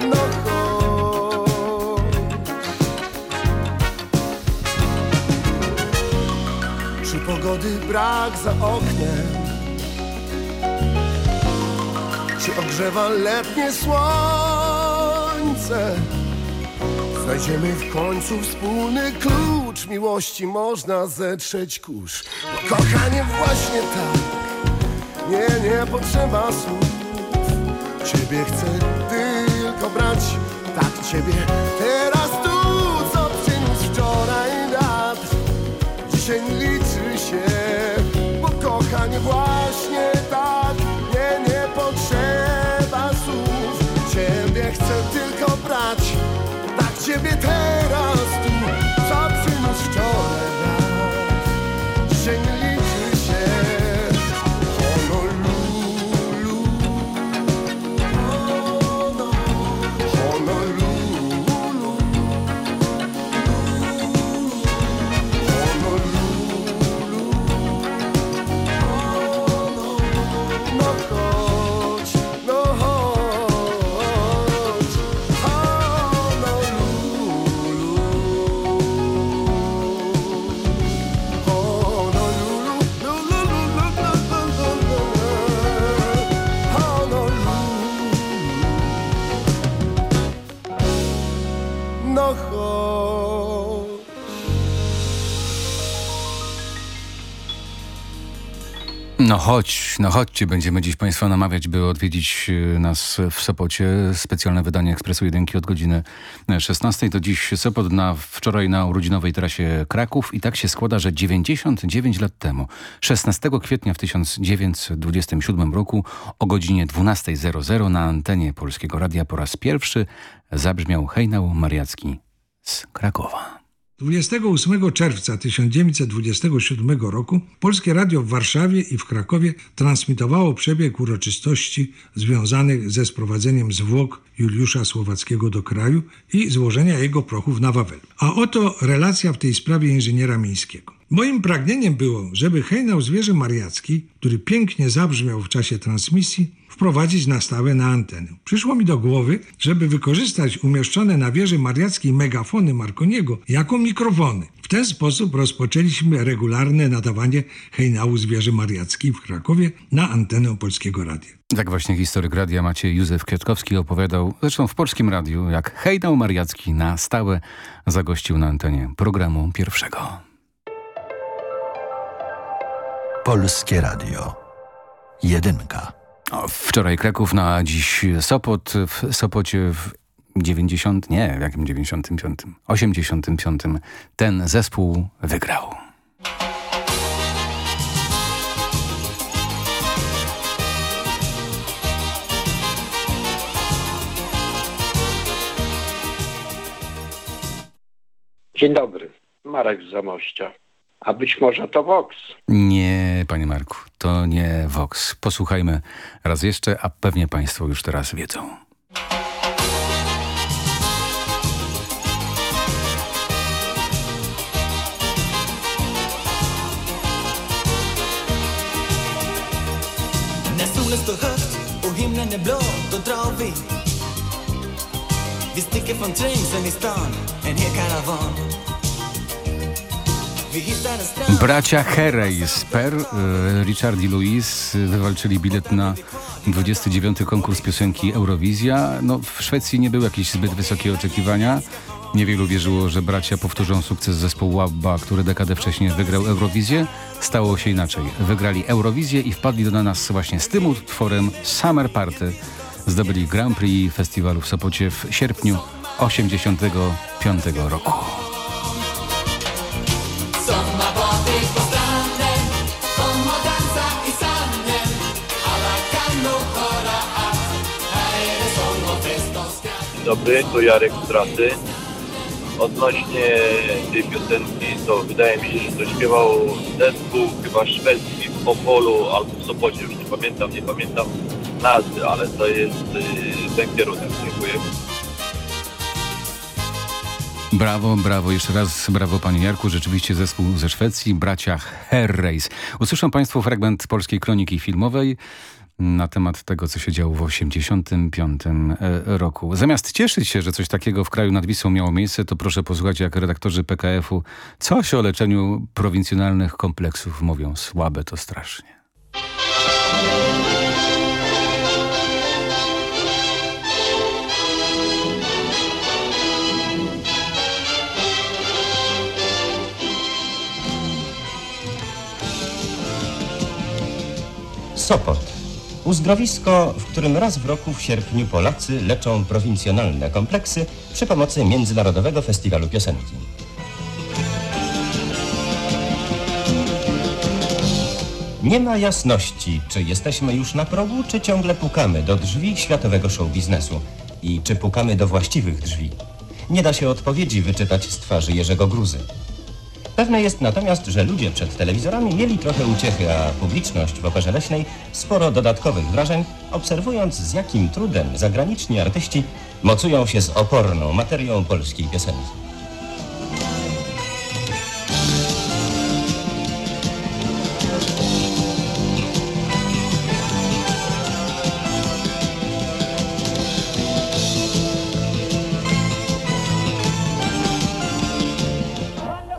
S39: No pogody brak za oknem? Ogrzewa letnie słońce? Znajdziemy w końcu wspólny klucz. Miłości, można zetrzeć kurz. Bo kochanie właśnie tak, Nie, nie potrzeba słów. Ciebie chcę tylko brać. Tak Ciebie teraz tu Co przyniósł wczoraj dat Dzisiaj liczy się Bo kochanie właśnie Ciebie chcę tylko brać. Tak Ciebie teraz tu Co przyniósł wczoraj No chodź, no
S24: chodźcie, będziemy dziś Państwa namawiać, by odwiedzić e, nas w Sopocie. Specjalne wydanie Ekspresu Jedynki od godziny 16. To dziś Sopot na wczoraj na urodzinowej trasie Kraków i tak się składa, że 99 lat temu, 16 kwietnia w 1927 roku o godzinie 12.00 na antenie Polskiego Radia po raz pierwszy zabrzmiał hejnał mariacki z Krakowa.
S40: 28 czerwca 1927 roku Polskie Radio w Warszawie i w Krakowie transmitowało przebieg uroczystości związanych ze sprowadzeniem zwłok Juliusza Słowackiego do kraju i złożenia jego prochów na Wawelu. A oto relacja w tej sprawie inżyniera miejskiego. Moim pragnieniem było, żeby hejnał zwierzy mariacki, który pięknie zabrzmiał w czasie transmisji, wprowadzić na stałe na antenę. Przyszło mi do głowy, żeby wykorzystać umieszczone na wieży mariackiej megafony Marconiego jako mikrofony. W ten sposób rozpoczęliśmy regularne nadawanie hejnału zwierzy mariackiej w Krakowie na antenę Polskiego Radia.
S24: Tak właśnie historyk radia Maciej Józef Kwiatkowski opowiadał, zresztą w Polskim Radiu, jak hejnał mariacki na stałe zagościł na antenie programu pierwszego.
S8: Polskie Radio. Jedynka.
S24: Wczoraj Kraków, na dziś Sopot. W Sopocie w 90, nie, w jakim 95, 85 ten zespół wygrał.
S41: Dzień dobry, Marek z Zamościa. A być może to Vox.
S24: Nie, panie Marku, to nie Vox. Posłuchajmy raz jeszcze, a pewnie państwo już teraz wiedzą.
S25: Himlen är blå, då drar vi. Vi sticker från i stan, en hel karavan.
S24: Bracia Herreys Per, e, Richard i Louis wywalczyli bilet na 29. konkurs piosenki Eurowizja. No, w Szwecji nie były jakieś zbyt wysokie oczekiwania. Niewielu wierzyło, że bracia powtórzą sukces zespołu ABBA, który dekadę wcześniej wygrał Eurowizję. Stało się inaczej. Wygrali Eurowizję i wpadli do nas właśnie z tym utworem Summer Party. Zdobyli Grand Prix festiwalu w Sopocie w sierpniu 85 roku.
S42: Dobry, to Jarek z trasy. Odnośnie tej piosenki, to wydaje mi się, że to śpiewał zespół chyba szwedzki w Opolu albo w Sopocie, już nie pamiętam, nie pamiętam nazwy, ale to jest y, ten kierunek. Dziękuję.
S24: Brawo, brawo, jeszcze raz brawo panie Jarku, rzeczywiście zespół ze Szwecji, bracia Herreys. Usłyszą państwo fragment polskiej kroniki filmowej na temat tego, co się działo w 85 e, roku. Zamiast cieszyć się, że coś takiego w kraju nad Wisłą miało miejsce, to proszę posłuchać, jak redaktorzy PKF-u coś o leczeniu prowincjonalnych kompleksów mówią. Słabe to strasznie.
S43: Sopot. Uzdrowisko, w którym raz w roku w sierpniu Polacy leczą prowincjonalne kompleksy przy pomocy Międzynarodowego Festiwalu Piosenki. Nie ma jasności, czy jesteśmy już na progu, czy ciągle pukamy do drzwi światowego show biznesu. I czy pukamy do właściwych drzwi. Nie da się odpowiedzi wyczytać z twarzy Jerzego Gruzy. Pewne jest natomiast, że ludzie przed telewizorami mieli trochę uciechy, a publiczność w Operze Leśnej sporo dodatkowych wrażeń, obserwując z jakim trudem zagraniczni artyści mocują się z oporną materią polskiej piosenki.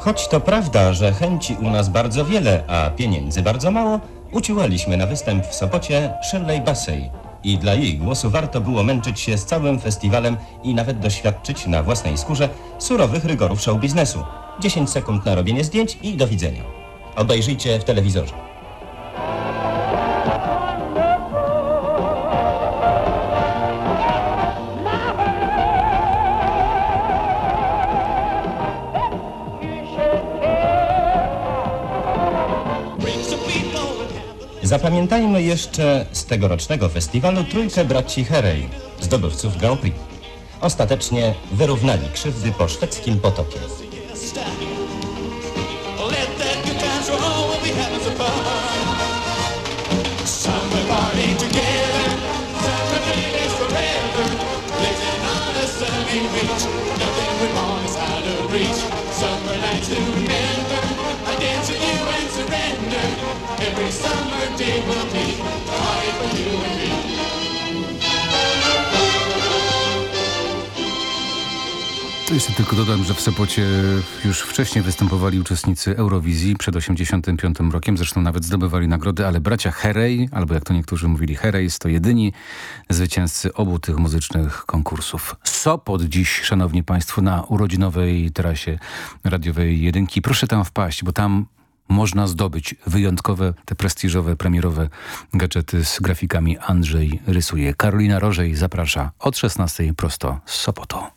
S43: Choć to prawda, że chęci u nas bardzo wiele, a pieniędzy bardzo mało, uciłaliśmy na występ w Sopocie Shirley Bassey i dla jej głosu warto było męczyć się z całym festiwalem i nawet doświadczyć na własnej skórze surowych rygorów show biznesu. 10 sekund na robienie zdjęć i do widzenia. Obejrzyjcie w telewizorze. Zapamiętajmy jeszcze z tegorocznego festiwalu trójkę braci Herej, zdobywców Grand Prix. Ostatecznie wyrównali krzywdy po szwedzkim potopie.
S24: Tylko dodam, że w Sopocie już wcześniej występowali uczestnicy Eurowizji przed 85 rokiem, zresztą nawet zdobywali nagrody, ale bracia Herej, albo jak to niektórzy mówili Herejs, to jedyni zwycięzcy obu tych muzycznych konkursów. Sopot dziś, szanowni państwo, na urodzinowej trasie radiowej jedynki. Proszę tam wpaść, bo tam można zdobyć wyjątkowe, te prestiżowe, premierowe gadżety z grafikami Andrzej rysuje. Karolina Rożej zaprasza od 16 prosto z Sopotu.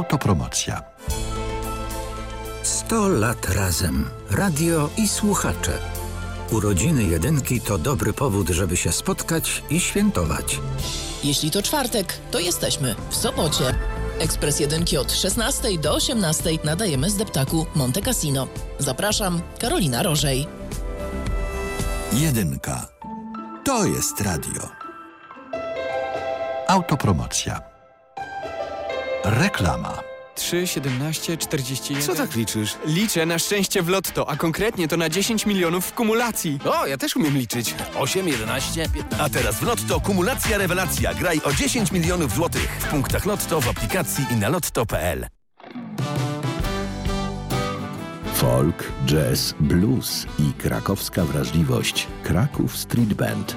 S44: Autopromocja.
S9: 100 lat razem. Radio i słuchacze. Urodziny jedynki to dobry powód, żeby się spotkać i świętować.
S45: Jeśli to czwartek, to jesteśmy w Sopocie. Ekspres jedynki od 16 do 18 nadajemy z deptaku Monte Cassino. Zapraszam, Karolina Rożej.
S44: Jedynka. To jest radio. Autopromocja. Reklama.
S46: 3, 17, 41.
S47: Co tak liczysz? Liczę na szczęście w lotto, a konkretnie to na 10 milionów w kumulacji. O, ja też umiem liczyć.
S30: 8, 11, 15. A teraz w Lotto kumulacja rewelacja. Graj o 10 milionów złotych w punktach Lotto, w aplikacji i na lotto.pl.
S16: Folk, jazz, blues i krakowska wrażliwość. Kraków Street Band.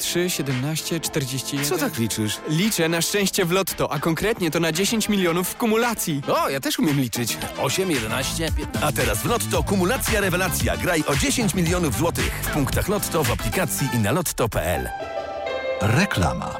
S47: 3, 17, 41. Co tak liczysz? Liczę na szczęście w lotto, a konkretnie to na 10 milionów w kumulacji. O, ja też umiem liczyć.
S30: 8, 11, 15. A teraz w Lotto kumulacja rewelacja. Graj o 10 milionów złotych w punktach Lotto, w aplikacji i na lotto.pl.
S44: Reklama.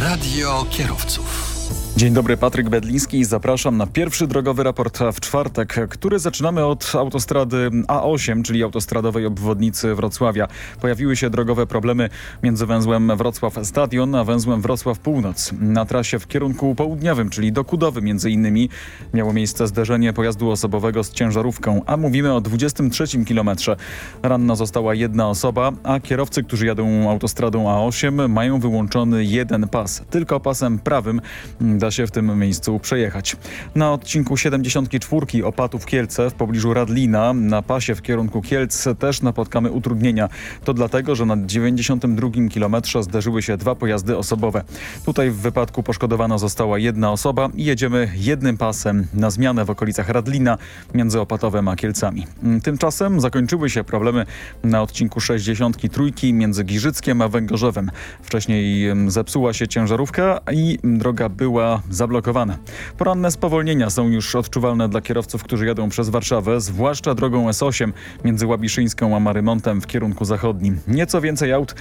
S44: Radio kierowców.
S48: Dzień dobry, Patryk Bedliński. Zapraszam na pierwszy drogowy raport w czwartek, który zaczynamy od autostrady A8, czyli autostradowej obwodnicy Wrocławia. Pojawiły się drogowe problemy między węzłem Wrocław Stadion a węzłem Wrocław Północ. Na trasie w kierunku południowym, czyli do Kudowy między innymi, miało miejsce zderzenie pojazdu osobowego z ciężarówką, a mówimy o 23 kilometrze. Ranna została jedna osoba, a kierowcy, którzy jadą autostradą A8 mają wyłączony jeden pas, tylko pasem prawym da się w tym miejscu przejechać. Na odcinku 74 Opatów-Kielce w pobliżu Radlina na pasie w kierunku Kielc też napotkamy utrudnienia. To dlatego, że na 92 kilometrze zderzyły się dwa pojazdy osobowe. Tutaj w wypadku poszkodowana została jedna osoba i jedziemy jednym pasem na zmianę w okolicach Radlina między Opatowem a Kielcami. Tymczasem zakończyły się problemy na odcinku 63 między Giżyckiem a Węgorzewem. Wcześniej zepsuła się ciężarówka i droga była zablokowane. Poranne spowolnienia są już odczuwalne dla kierowców, którzy jadą przez Warszawę, zwłaszcza drogą S8 między Łabiszyńską a Marymontem w kierunku zachodnim. Nieco więcej aut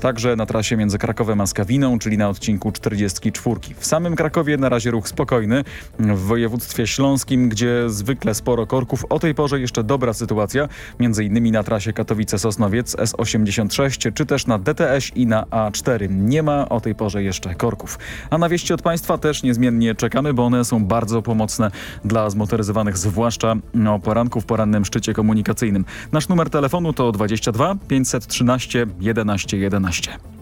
S48: także na trasie między Krakowem a Skawiną, czyli na odcinku 44. W samym Krakowie na razie ruch spokojny. W województwie śląskim, gdzie zwykle sporo korków, o tej porze jeszcze dobra sytuacja, między innymi na trasie Katowice-Sosnowiec S86, czy też na DTS i na A4. Nie ma o tej porze jeszcze korków. A na wieści od Państwa też niezmiennie czekamy, bo one są bardzo pomocne dla zmotoryzowanych, zwłaszcza o poranku w porannym szczycie komunikacyjnym. Nasz numer telefonu to 22 513 11 11.